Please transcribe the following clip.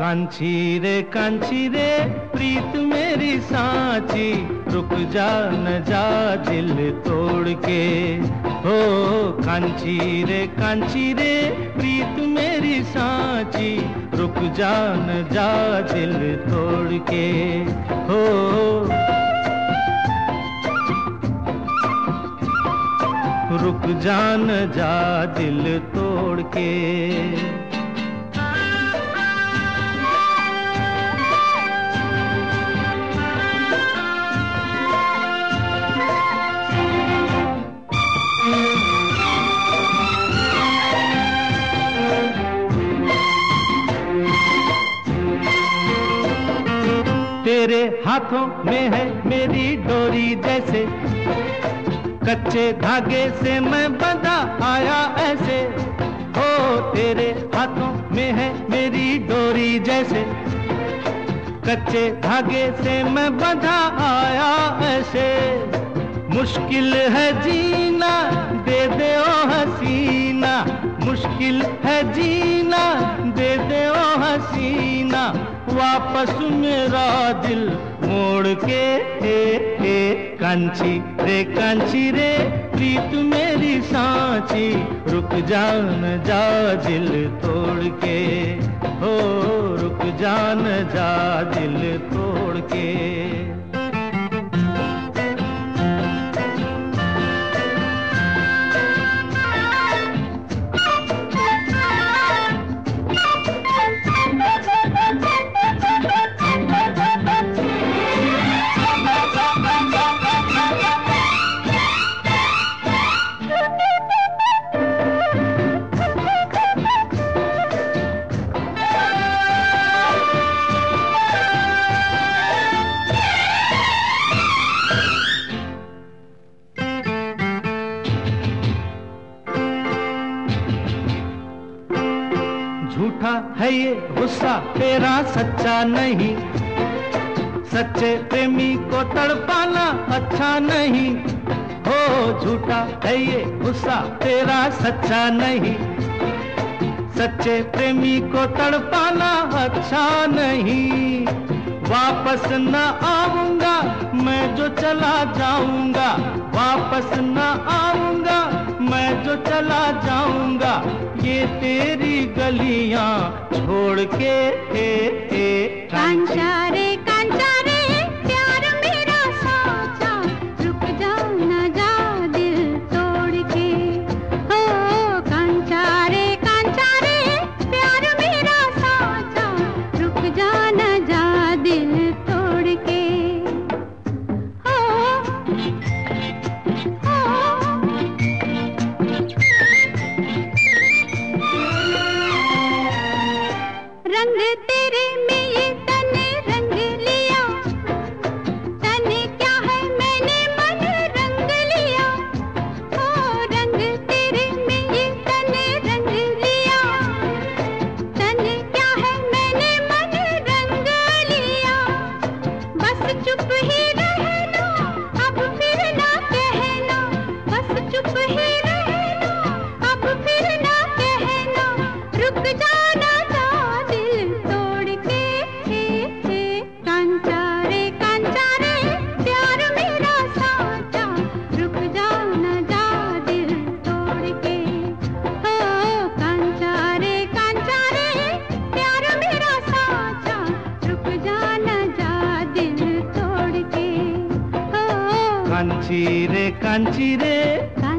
कांची रे कांची रे प्रीत मेरी सांची, रुक जा, न जा, दिल तोड़ के। हो कांची रे कांची रे प्रीत मेरी सांची, रुक जा, न जा, दिल तोड़ के। हो। रुक जान जा, दिल तोड़ के। तेरे हाथों में है मेरी डोरी जैसे। कच्चे धागे से मैं बंधा आया ऐसे। हो तेरे हाथों में है मेरी डोरी जैसे। कच्चे धागे से मैं बंधा आया ऐसे। मुश्किल है जीना, दे दे ओ हसीना। मुश्किल है जीना, दे दे ओ हसीना, वापस मेरा दिल मोड़ के, हे हे, कांची रे कांची रे, प्रीत मेरी सांची, रुक जान जा दिल तोड़ के, हो, रुक जान जा दिल तोड़ के। है ये गुस्सा, तेरा सच्चा नहीं। सच्चे प्रेमी को तड़पाना अच्छा नहीं। हो झूठा है ये गुस्सा, तेरा सच्चा नहीं। सच्चे प्रेमी को तड़पाना अच्छा नहीं। वापस न आऊँगा, मैं जो चला जाऊँगा। वापस न आऊँगा, मैं जो चला जाऊँगा। ये तेरी गलियाँ छोड़ के ए, हे बस चुप ही रहना